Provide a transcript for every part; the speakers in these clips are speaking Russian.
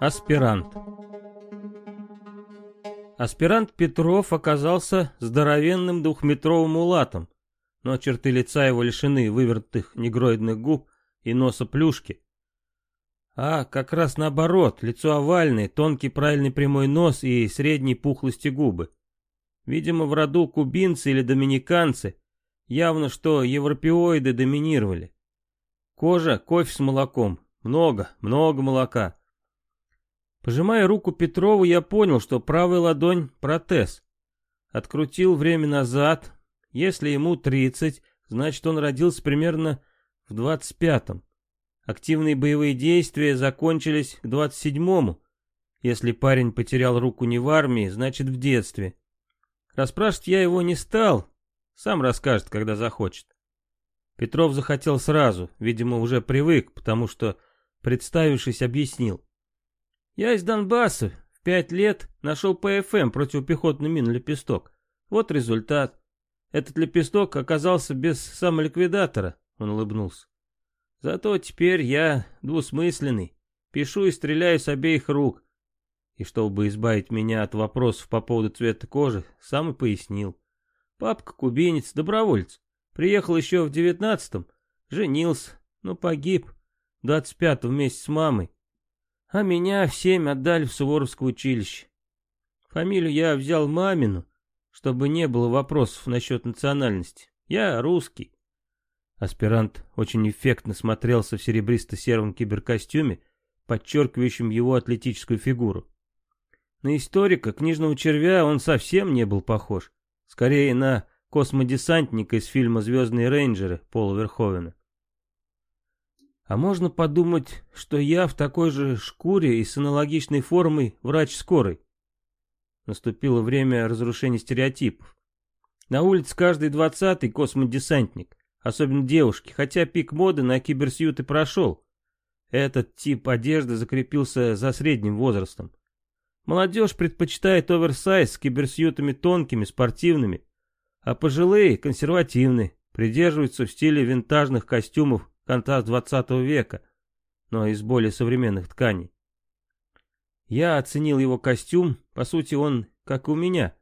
Аспирант Аспирант Петров оказался здоровенным двухметровым улатом, но черты лица его лишены вывертых негроидных губ и носа плюшки. А как раз наоборот, лицо овальное, тонкий правильный прямой нос и средней пухлости губы. Видимо, в роду кубинцы или доминиканцы, явно что европеоиды доминировали. Кожа, кофе с молоком, много, много молока. Пожимая руку Петрову, я понял, что правая ладонь — протез. Открутил время назад. Если ему 30, значит, он родился примерно в 25-м. Активные боевые действия закончились к 27-му. Если парень потерял руку не в армии, значит, в детстве. Расспрашивать я его не стал. Сам расскажет, когда захочет. Петров захотел сразу, видимо, уже привык, потому что, представившись, объяснил. Я из Донбасса. В пять лет нашел ПФМ, противопехотный мин «Лепесток». Вот результат. Этот лепесток оказался без самоликвидатора, он улыбнулся. Зато теперь я двусмысленный. Пишу и стреляю с обеих рук. И чтобы избавить меня от вопросов по поводу цвета кожи, сам и пояснил. Папка кубинец, добровольец. Приехал еще в девятнадцатом, женился, но погиб. Двадцать пятого вместе с мамой. А меня в семь отдали в Суворовское училище. Фамилию я взял мамину, чтобы не было вопросов насчет национальности. Я русский. Аспирант очень эффектно смотрелся в серебристо-сером киберкостюме, подчеркивающем его атлетическую фигуру. На историка, книжного червя, он совсем не был похож. Скорее на космодесантника из фильма «Звездные рейнджеры» Пола Верховена. А можно подумать, что я в такой же шкуре и с аналогичной формой врач скорой. Наступило время разрушения стереотипов. На улице каждый двадцатый космодесантник, особенно девушки, хотя пик моды на киберсьюты прошел. Этот тип одежды закрепился за средним возрастом. Молодежь предпочитает оверсайз с киберсьютами тонкими, спортивными, а пожилые, консервативные, придерживаются в стиле винтажных костюмов конца 20 века, но из более современных тканей. Я оценил его костюм, по сути он, как и у меня,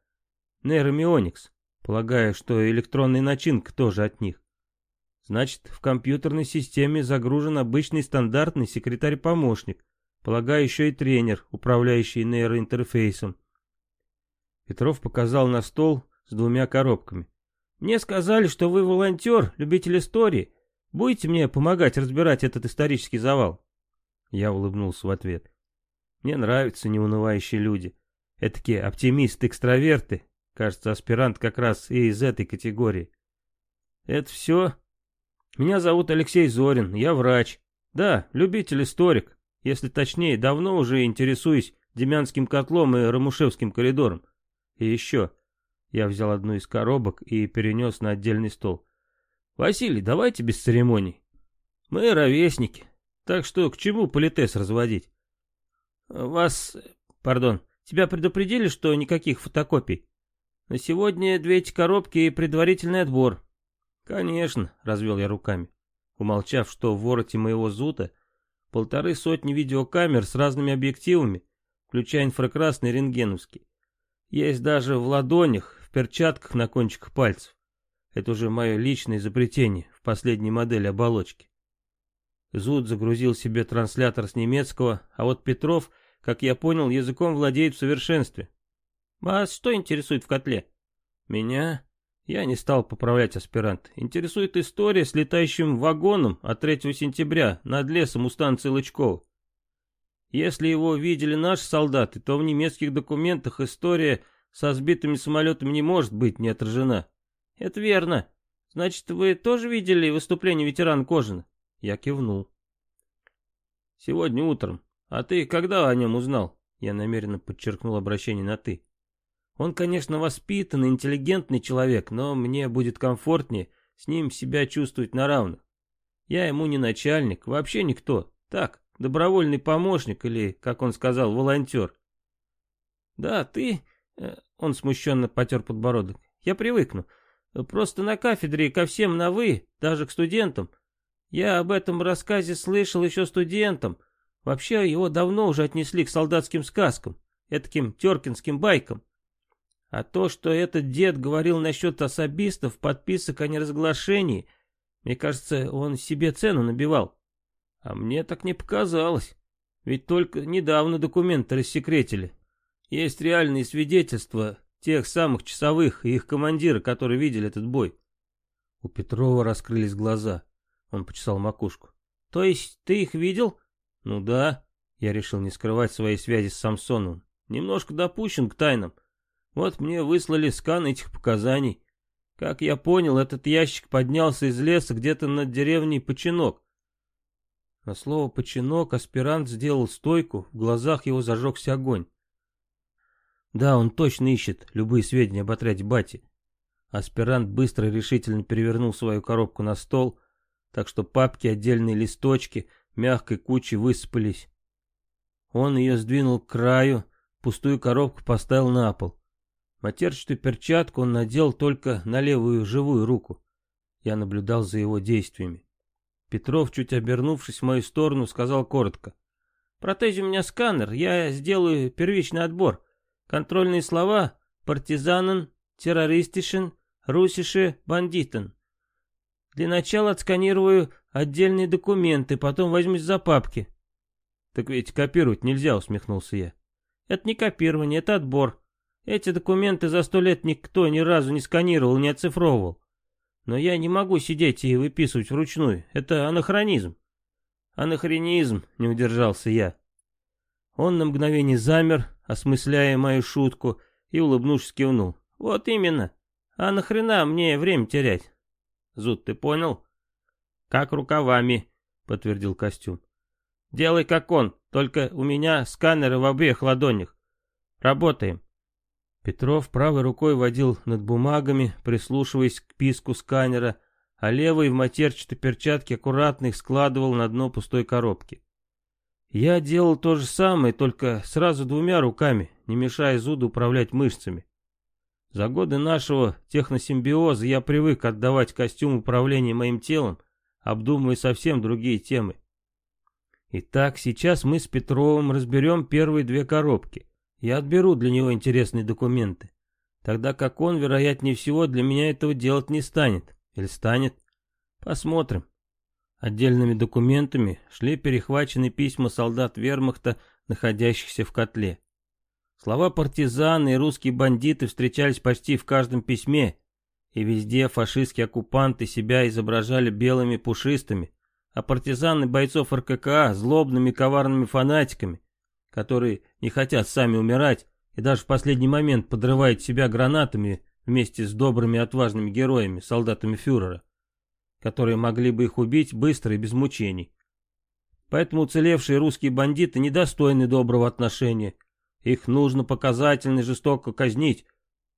нейромионикс, полагая, что электронная начинка тоже от них. Значит, в компьютерной системе загружен обычный стандартный секретарь-помощник, полагаю, еще и тренер, управляющий нейроинтерфейсом. Петров показал на стол с двумя коробками. «Мне сказали, что вы волонтер, любитель истории, Будете мне помогать разбирать этот исторический завал?» Я улыбнулся в ответ. «Мне нравятся неунывающие люди. Этакие оптимисты-экстраверты. Кажется, аспирант как раз и из этой категории. Это все? Меня зовут Алексей Зорин, я врач. Да, любитель-историк. Если точнее, давно уже интересуюсь Демянским котлом и Рамушевским коридором. И еще. Я взял одну из коробок и перенес на отдельный стол. Василий, давайте без церемоний. Мы ровесники, так что к чему политес разводить? Вас, пардон, тебя предупредили, что никаких фотокопий? На сегодня две эти коробки и предварительный отбор. Конечно, развел я руками, умолчав, что в вороте моего зута полторы сотни видеокамер с разными объективами, включая инфракрасный и рентгеновский. Есть даже в ладонях, в перчатках на кончиках пальцев. Это уже мое личное изобретение в последней модели оболочки. Зуд загрузил себе транслятор с немецкого, а вот Петров, как я понял, языком владеет в совершенстве. Вас что интересует в котле? Меня? Я не стал поправлять аспирант. Интересует история с летающим вагоном от 3 сентября над лесом у станции Лычкова. Если его видели наши солдаты, то в немецких документах история со сбитыми самолетами не может быть не отражена. «Это верно. Значит, вы тоже видели выступление ветерана Кожина?» Я кивнул. «Сегодня утром. А ты когда о нем узнал?» Я намеренно подчеркнул обращение на «ты». «Он, конечно, воспитанный, интеллигентный человек, но мне будет комфортнее с ним себя чувствовать на равных. Я ему не начальник, вообще никто. Так, добровольный помощник или, как он сказал, волонтер». «Да, ты...» э, Он смущенно потер подбородок. Я привыкну. Просто на кафедре ко всем на «вы», даже к студентам. Я об этом рассказе слышал еще студентам. Вообще его давно уже отнесли к солдатским сказкам, этаким теркинским байкам. А то, что этот дед говорил насчет особистов, подписок о неразглашении, мне кажется, он себе цену набивал. А мне так не показалось. Ведь только недавно документы рассекретили. Есть реальные свидетельства тех самых часовых и их командира, которые видели этот бой. У Петрова раскрылись глаза. Он почесал макушку. То есть ты их видел? Ну да. Я решил не скрывать своей связи с Самсоновым. Немножко допущен к тайнам. Вот мне выслали скан этих показаний. Как я понял, этот ящик поднялся из леса где-то над деревней Починок. На слово «починок» аспирант сделал стойку, в глазах его зажегся огонь. Да, он точно ищет любые сведения об отряде Бати. Аспирант быстро и решительно перевернул свою коробку на стол, так что папки, отдельные листочки, мягкой кучей высыпались. Он ее сдвинул к краю, пустую коробку поставил на пол. Матерчатую перчатку он надел только на левую живую руку. Я наблюдал за его действиями. Петров, чуть обернувшись в мою сторону, сказал коротко. «Протези у меня сканер, я сделаю первичный отбор. Контрольные слова «партизанен», «террористишен», «русише», «бандитен». Для начала отсканирую отдельные документы, потом возьмусь за папки». «Так ведь копировать нельзя», — усмехнулся я. «Это не копирование, это отбор. Эти документы за сто лет никто ни разу не сканировал, не оцифровывал. Но я не могу сидеть и выписывать вручную. Это анахронизм. Анахронизм, не удержался я. Он на мгновение замер, осмысляя мою шутку, и, улыбнувшись, кивнул. Вот именно. А нахрена мне время терять? Зуд, ты понял? Как рукавами, подтвердил костюм. Делай как он, только у меня сканеры в обеих ладонях. Работаем. Петров правой рукой водил над бумагами, прислушиваясь к писку сканера, а левой в матерчатой перчатке аккуратно их складывал на дно пустой коробки. Я делал то же самое, только сразу двумя руками, не мешая Зуду управлять мышцами. За годы нашего техносимбиоза я привык отдавать костюм управления моим телом, обдумывая совсем другие темы. Итак, сейчас мы с Петровым разберем первые две коробки. Я отберу для него интересные документы. Тогда как он, вероятнее всего, для меня этого делать не станет. Или станет? Посмотрим. Отдельными документами шли перехвачены письма солдат вермахта, находящихся в котле. Слова партизаны и русские бандиты встречались почти в каждом письме, и везде фашистские оккупанты себя изображали белыми пушистыми, а партизаны бойцов РККА злобными коварными фанатиками, которые не хотят сами умирать и даже в последний момент подрывают себя гранатами вместе с добрыми отважными героями, солдатами фюрера, которые могли бы их убить быстро и без мучений. Поэтому уцелевшие русские бандиты недостойны доброго отношения. Их нужно показательно и жестоко казнить,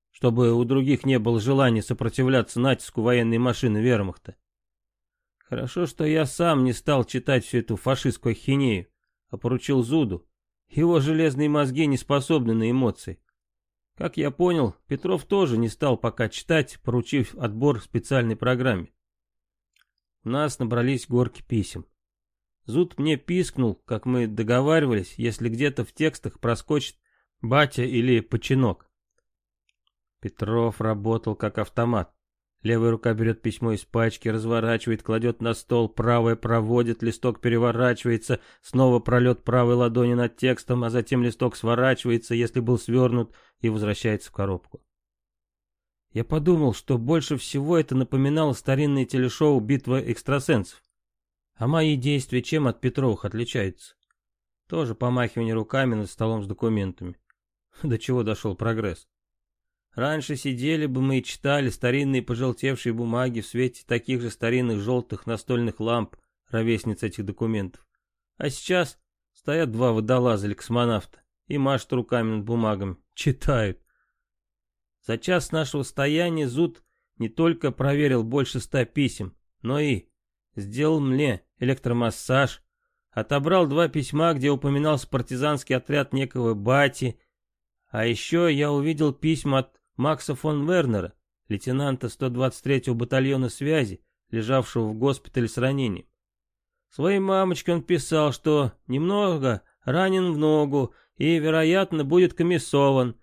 чтобы у других не было желания сопротивляться натиску военной машины вермахта. Хорошо, что я сам не стал читать всю эту фашистскую хинею, а поручил Зуду, его железные мозги не способны на эмоции. Как я понял, Петров тоже не стал пока читать, поручив отбор специальной программе. У нас набрались горки писем. Зуд мне пискнул, как мы договаривались, если где-то в текстах проскочит батя или починок. Петров работал как автомат. Левая рука берет письмо из пачки, разворачивает, кладет на стол, правая проводит, листок переворачивается, снова пролет правой ладони над текстом, а затем листок сворачивается, если был свернут, и возвращается в коробку. Я подумал, что больше всего это напоминало старинное телешоу «Битва экстрасенсов». А мои действия чем от Петровых отличаются? Тоже помахивание руками над столом с документами. До чего дошел прогресс? Раньше сидели бы мы и читали старинные пожелтевшие бумаги в свете таких же старинных желтых настольных ламп, ровесниц этих документов. А сейчас стоят два водолаза или космонавта и машут руками над бумагами, читают. За час нашего стояния Зуд не только проверил больше ста писем, но и сделал мне электромассаж, отобрал два письма, где упоминался партизанский отряд некого Бати, А еще я увидел письма от Макса фон Вернера, лейтенанта 123-го батальона связи, лежавшего в госпитале с ранением. Своей мамочке он писал, что немного ранен в ногу и, вероятно, будет комиссован,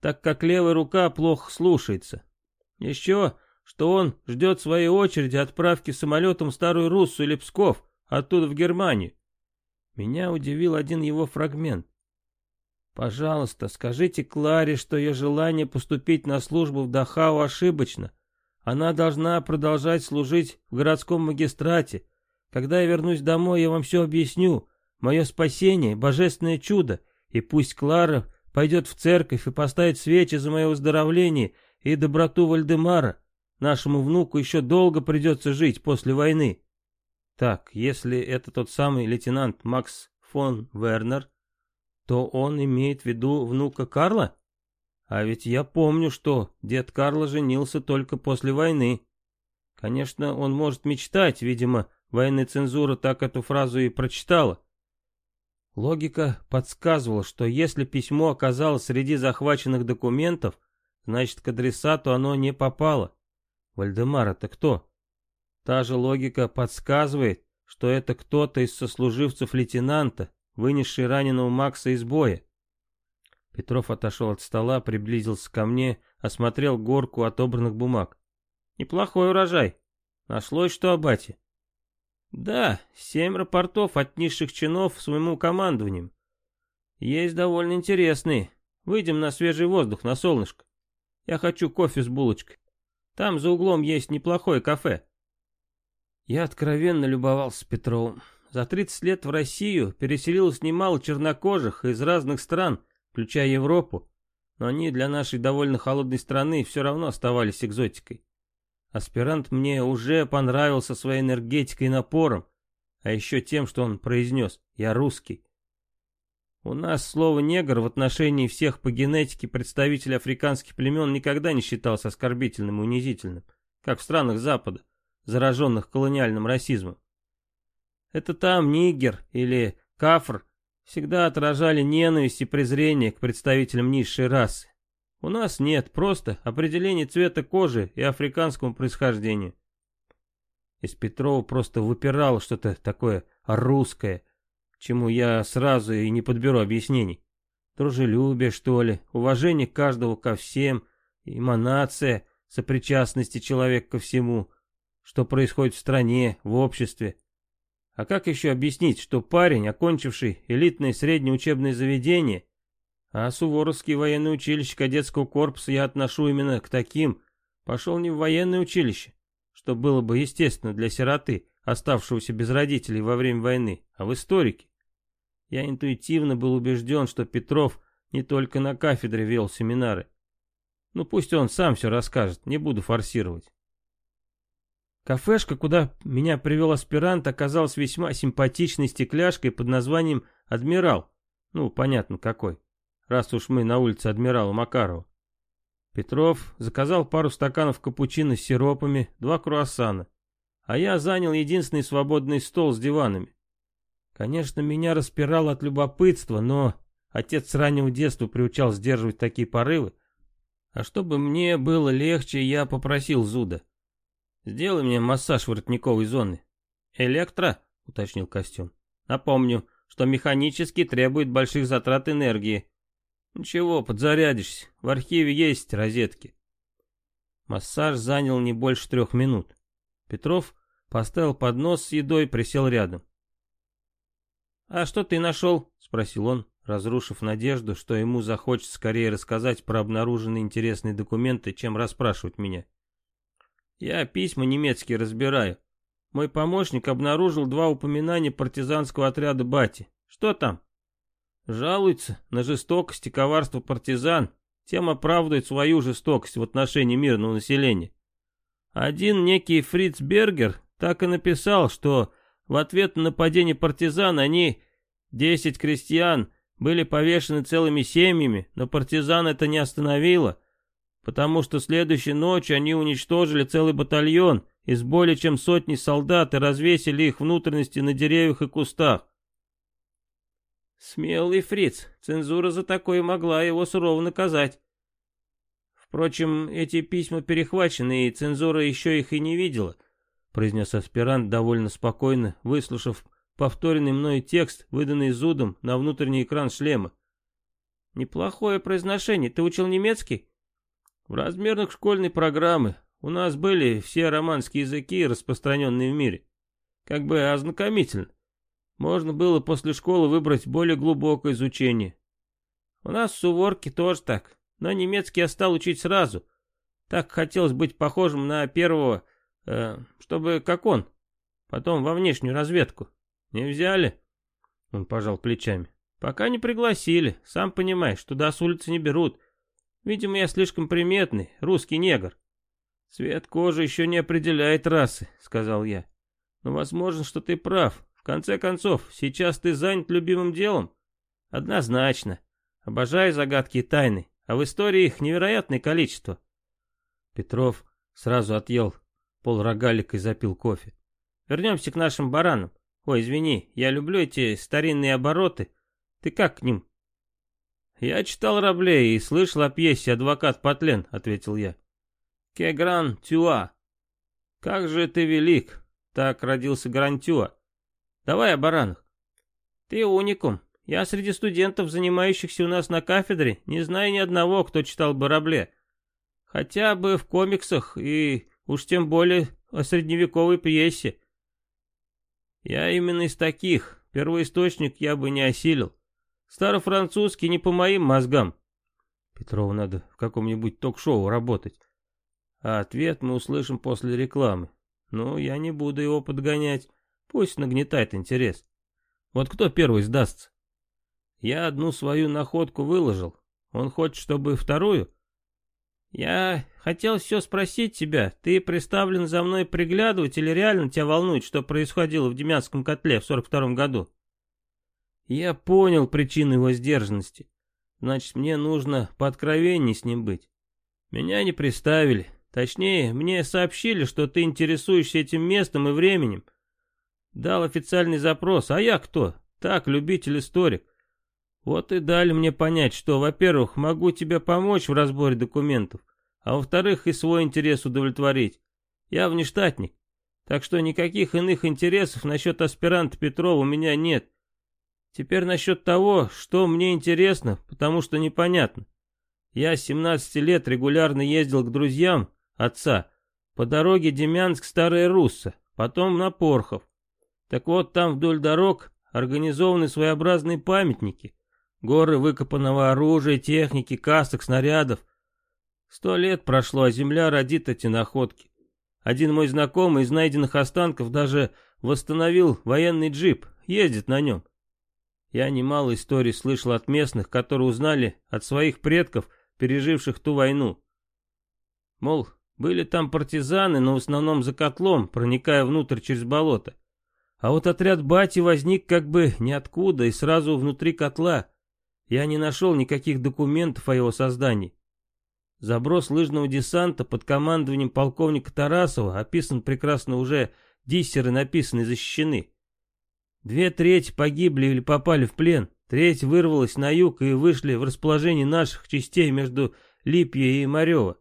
так как левая рука плохо слушается. Еще, что он ждет своей очереди отправки самолетом в Старую Руссу или Псков, оттуда в Германию. Меня удивил один его фрагмент. Пожалуйста, скажите Кларе, что ее желание поступить на службу в Дахау ошибочно. Она должна продолжать служить в городском магистрате. Когда я вернусь домой, я вам все объясню. Мое спасение — божественное чудо, и пусть Клара пойдет в церковь и поставит свечи за мое выздоровление и доброту Вальдемара. Нашему внуку еще долго придется жить после войны. Так, если это тот самый лейтенант Макс фон Вернер, то он имеет в виду внука Карла? А ведь я помню, что дед Карла женился только после войны. Конечно, он может мечтать, видимо, военная цензура так эту фразу и прочитала. Логика подсказывала, что если письмо оказалось среди захваченных документов, значит к адресату оно не попало. Вальдемар это кто? Та же логика подсказывает, что это кто-то из сослуживцев лейтенанта, вынесший раненого Макса из боя. Петров отошел от стола, приблизился ко мне, осмотрел горку отобранных бумаг. Неплохой урожай. Нашлось что, Абати? Да, семь рапортов от низших чинов своему командованию. Есть довольно интересные. Выйдем на свежий воздух, на солнышко. Я хочу кофе с булочкой. Там за углом есть неплохое кафе. Я откровенно любовался Петровым. За 30 лет в Россию переселилось немало чернокожих из разных стран, включая Европу, но они для нашей довольно холодной страны все равно оставались экзотикой. Аспирант мне уже понравился своей энергетикой и напором, а еще тем, что он произнес «я русский». У нас слово «негр» в отношении всех по генетике представителей африканских племен никогда не считалось оскорбительным и унизительным, как в странах Запада, зараженных колониальным расизмом. Это там нигер или кафр всегда отражали ненависть и презрение к представителям низшей расы. У нас нет, просто определение цвета кожи и африканскому происхождению. Из Петрова просто выпирало что-то такое русское, чему я сразу и не подберу объяснений. Дружелюбие, что ли, уважение каждого ко всем, эманация сопричастности человека ко всему, что происходит в стране, в обществе. А как еще объяснить, что парень, окончивший элитное среднее учебное заведение, а Суворовский военное училище кадетского корпуса я отношу именно к таким, пошел не в военное училище, что было бы естественно для сироты, оставшегося без родителей во время войны, а в историки. Я интуитивно был убежден, что Петров не только на кафедре вел семинары. Ну пусть он сам все расскажет, не буду форсировать. Кафешка, куда меня привел аспирант, оказалась весьма симпатичной стекляшкой под названием «Адмирал». Ну, понятно какой, раз уж мы на улице Адмирала Макарова. Петров заказал пару стаканов капучино с сиропами, два круассана, а я занял единственный свободный стол с диванами. Конечно, меня распирало от любопытства, но отец с раннего детства приучал сдерживать такие порывы. А чтобы мне было легче, я попросил Зуда. Сделай мне массаж воротниковой зоны. Электро, уточнил костюм. Напомню, что механически требует больших затрат энергии. Ничего, подзарядишься. В архиве есть розетки. Массаж занял не больше трех минут. Петров поставил поднос с едой присел рядом. «А что ты нашел?» — спросил он, разрушив надежду, что ему захочется скорее рассказать про обнаруженные интересные документы, чем расспрашивать меня. Я письма немецкие разбираю. Мой помощник обнаружил два упоминания партизанского отряда Бати. Что там? Жалуется на жестокость и коварство партизан, тем оправдывает свою жестокость в отношении мирного населения. Один некий Фриц Бергер так и написал, что в ответ на нападение партизан они, десять крестьян, были повешены целыми семьями, но партизан это не остановило, потому что следующей ночью они уничтожили целый батальон из более чем сотни солдат и развесили их внутренности на деревьях и кустах. Смелый фриц, цензура за такое могла его сурово наказать. Впрочем, эти письма перехвачены, и цензура еще их и не видела, произнес аспирант довольно спокойно, выслушав повторенный мной текст, выданный Зудом на внутренний экран шлема. Неплохое произношение. Ты учил немецкий? В размерных школьной программы. У нас были все романские языки, распространенные в мире. Как бы ознакомительно. Можно было после школы выбрать более глубокое изучение. У нас в Суворке тоже так, но немецкий я стал учить сразу. Так хотелось быть похожим на первого, э, чтобы как он. Потом во внешнюю разведку. Не взяли? Он пожал плечами. Пока не пригласили, сам понимаешь, туда с улицы не берут. Видимо, я слишком приметный, русский негр. Цвет кожи еще не определяет расы, сказал я. Но возможно, что ты прав. В конце концов, сейчас ты занят любимым делом. Однозначно. Обожаю загадки и тайны, а в истории их невероятное количество. Петров сразу отъел пол рогалика и запил кофе. Вернемся к нашим баранам. Ой, извини, я люблю эти старинные обороты. Ты как к ним? Я читал Рабле и слышал о пьесе «Адвокат Патлен», — ответил я. Кегран Тюа. Как же ты велик. Так родился Грантюа. Давай о баранах. Ты уникум. Я среди студентов, занимающихся у нас на кафедре, не знаю ни одного, кто читал бы Рабле. Хотя бы в комиксах и уж тем более о средневековой пьесе. Я именно из таких. Первоисточник я бы не осилил. Старофранцузский не по моим мозгам. Петрову надо в каком-нибудь ток-шоу работать. А ответ мы услышим после рекламы. Ну, я не буду его подгонять. Пусть нагнетает интерес. Вот кто первый сдастся? Я одну свою находку выложил. Он хочет, чтобы вторую? Я хотел все спросить тебя. Ты приставлен за мной приглядывать или реально тебя волнует, что происходило в Демянском котле в 42 году? Я понял причину его сдержанности. Значит, мне нужно пооткровенней с ним быть. Меня не приставили. Точнее, мне сообщили, что ты интересуешься этим местом и временем. Дал официальный запрос, а я кто? Так, любитель-историк. Вот и дали мне понять, что, во-первых, могу тебе помочь в разборе документов, а во-вторых, и свой интерес удовлетворить. Я внештатник, так что никаких иных интересов насчет аспиранта Петрова у меня нет. Теперь насчет того, что мне интересно, потому что непонятно. Я с 17 лет регулярно ездил к друзьям отца по дороге Демянск-Старая Русса, потом на Порхов. Так вот, там вдоль дорог организованы своеобразные памятники, горы выкопанного оружия, техники, касок, снарядов. Сто лет прошло, а земля родит эти находки. Один мой знакомый из найденных останков даже восстановил военный джип, ездит на нем. Я немало историй слышал от местных, которые узнали от своих предков, переживших ту войну. Мол, были там партизаны, но в основном за котлом, проникая внутрь через болото. А вот отряд бати возник как бы ниоткуда и сразу внутри котла. Я не нашел никаких документов о его создании. Заброс лыжного десанта под командованием полковника Тарасова описан прекрасно уже, диссеры написаны и защищены. Две трети погибли или попали в плен, треть вырвалась на юг и вышли в расположение наших частей между Липьей и Марево.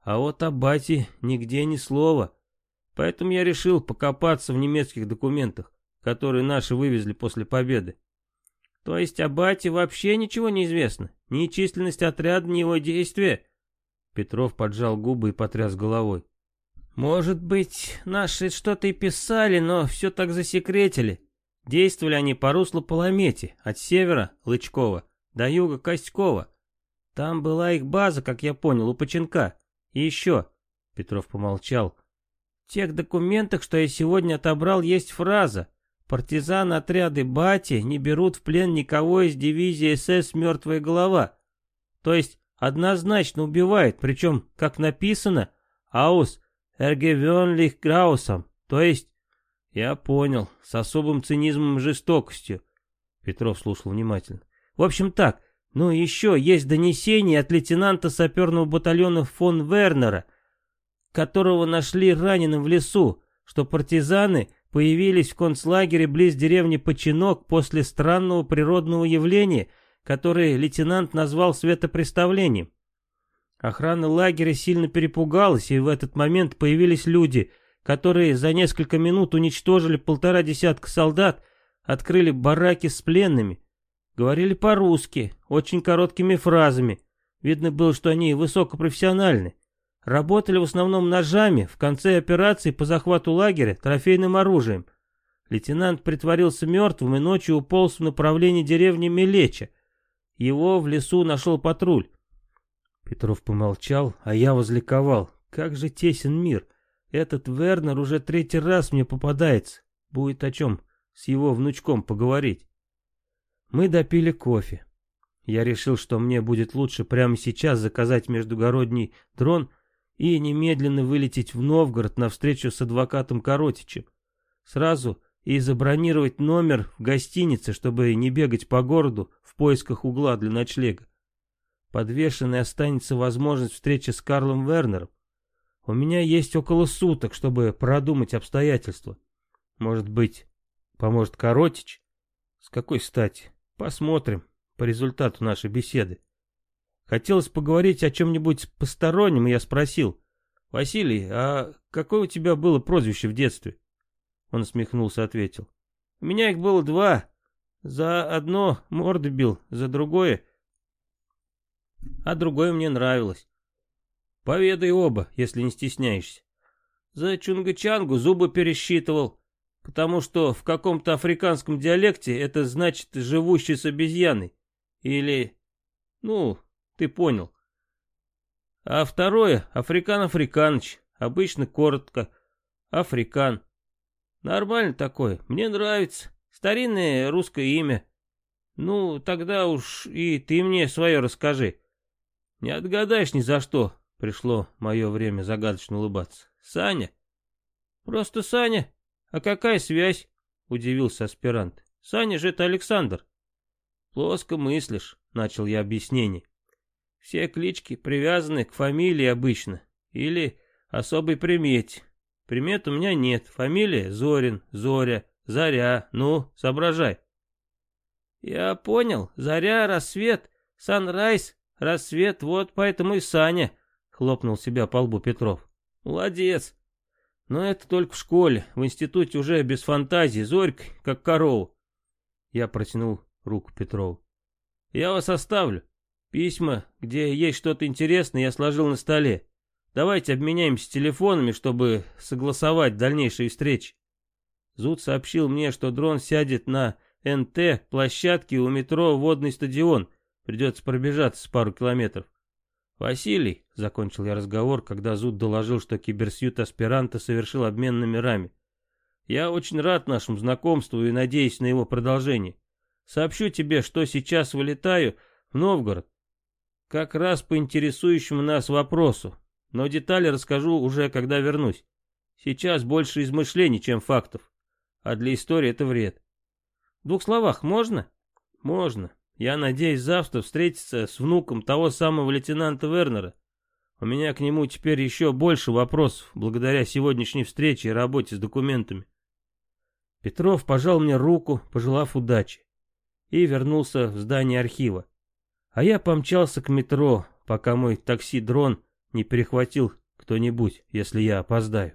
А вот о бате нигде ни слова. Поэтому я решил покопаться в немецких документах, которые наши вывезли после победы. То есть о бате вообще ничего не известно? Ни численность отряда, ни его действия? Петров поджал губы и потряс головой. Может быть, наши что-то и писали, но все так засекретили. Действовали они по руслу Паламети, от севера — Лычкова, до юга — Костькова. Там была их база, как я понял, у Поченка. И еще, — Петров помолчал, — в тех документах, что я сегодня отобрал, есть фраза. Партизаны отряды Бати не берут в плен никого из дивизии СС «Мертвая голова». То есть однозначно убивает, причем, как написано, «Аус эргевенлих граусом», то есть я понял, с особым цинизмом и жестокостью. Петров слушал внимательно. В общем так, ну еще есть донесение от лейтенанта саперного батальона фон Вернера, которого нашли раненым в лесу, что партизаны появились в концлагере близ деревни Починок после странного природного явления, которое лейтенант назвал светопреставлением. Охрана лагеря сильно перепугалась, и в этот момент появились люди, которые за несколько минут уничтожили полтора десятка солдат, открыли бараки с пленными, говорили по-русски, очень короткими фразами. Видно было, что они высокопрофессиональны. Работали в основном ножами, в конце операции по захвату лагеря трофейным оружием. Лейтенант притворился мертвым и ночью уполз в направлении деревни Мелеча. Его в лесу нашел патруль. Петров помолчал, а я возликовал. Как же тесен мир. Этот Вернер уже третий раз мне попадается. Будет о чем с его внучком поговорить. Мы допили кофе. Я решил, что мне будет лучше прямо сейчас заказать междугородний дрон и немедленно вылететь в Новгород на встречу с адвокатом Коротичем. Сразу и забронировать номер в гостинице, чтобы не бегать по городу в поисках угла для ночлега. Подвешенной останется возможность встречи с Карлом Вернером. У меня есть около суток, чтобы продумать обстоятельства. Может быть, поможет Коротич? С какой стати? Посмотрим по результату нашей беседы. Хотелось поговорить о чем-нибудь постороннем, и я спросил. «Василий, а какое у тебя было прозвище в детстве?» Он усмехнулся, ответил. «У меня их было два. За одно морды бил, за другое а другое мне нравилось. Поведай оба, если не стесняешься. За Чунгачангу зубы пересчитывал, потому что в каком-то африканском диалекте это значит «живущий с обезьяной». Или, ну, ты понял. А второе — Африкан-Африканыч, обычно коротко, Африкан. Нормально такое, мне нравится, старинное русское имя. Ну, тогда уж и ты мне свое расскажи. Не отгадаешь ни за что, пришло мое время загадочно улыбаться. Саня? Просто Саня. А какая связь? Удивился аспирант. Саня же это Александр. Плоско мыслишь, начал я объяснение. Все клички привязаны к фамилии обычно. Или особой примете. Примет у меня нет. Фамилия Зорин, Зоря, Заря. Ну, соображай. Я понял. Заря, рассвет, санрайз, Рассвет, вот поэтому и Саня, хлопнул себя по лбу Петров. Молодец. Но это только в школе, в институте уже без фантазии, зорька, как корова. Я протянул руку Петрову. Я вас оставлю. Письма, где есть что-то интересное, я сложил на столе. Давайте обменяемся телефонами, чтобы согласовать дальнейшие встречи. Зуд сообщил мне, что дрон сядет на НТ площадке у метро «Водный стадион», Придется пробежаться с пару километров. «Василий», — закончил я разговор, когда Зуд доложил, что киберсьют аспиранта совершил обмен номерами. «Я очень рад нашему знакомству и надеюсь на его продолжение. Сообщу тебе, что сейчас вылетаю в Новгород. Как раз по интересующему нас вопросу, но детали расскажу уже, когда вернусь. Сейчас больше измышлений, чем фактов, а для истории это вред. В двух словах можно? Можно. Я надеюсь завтра встретиться с внуком того самого лейтенанта Вернера. У меня к нему теперь еще больше вопросов, благодаря сегодняшней встрече и работе с документами. Петров пожал мне руку, пожелав удачи, и вернулся в здание архива. А я помчался к метро, пока мой такси-дрон не перехватил кто-нибудь, если я опоздаю.